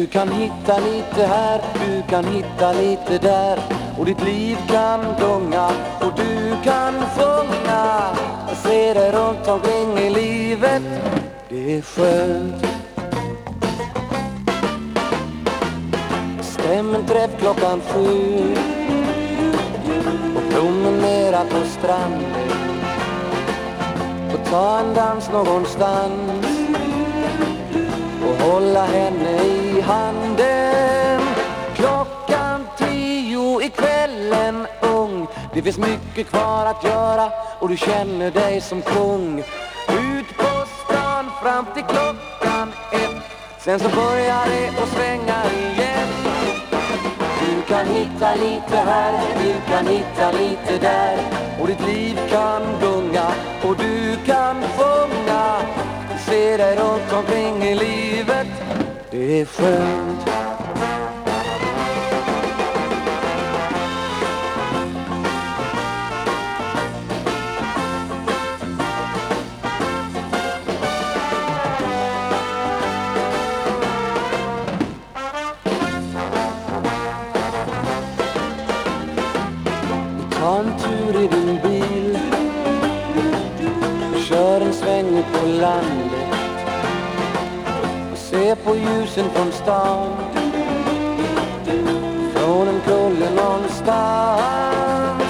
Du kan hitta lite här, du kan hitta lite där. Och ditt liv kan gunga och du kan sjunga. Se dig runt omkring i livet, det är skönt. Stäm en träff klockan sju. Och promenera på stranden. Och ta en dans någonstans och hålla henne i handen. Klockan tio i kvällen ung. Det finns mycket kvar att göra och du känner dig som kung. Ut på stan fram till klockan ett. Sen så börjar det att svänga igen. Du kan hitta lite här, du kan hitta lite där. Och ditt liv kan gunga och du kan dig runt omkring i livet, det är skönt. Ta en tur i din bil. Kör en sväng ut på landet. Se på ljusen från stan. Från en kulle någonstans.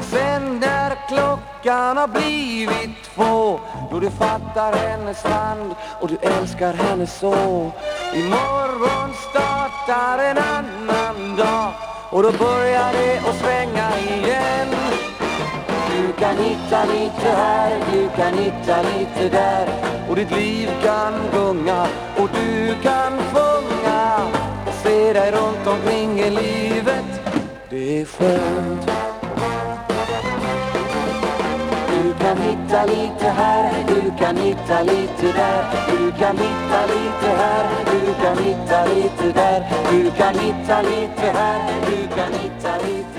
Sen när klockan har blivit två Då du fattar hennes hand och du älskar henne så. Imorgon startar en annan dag och då börjar det att svänga igen kan hitta lite här, du kan hitta lite där. Och ditt liv kan gunga och du kan sjunga. Se dig runt omkring i livet, det är skönt. Du kan hitta lite här, du kan hitta lite där. Du kan hitta lite här, du kan hitta lite där. Du kan hitta lite här, du kan hitta lite där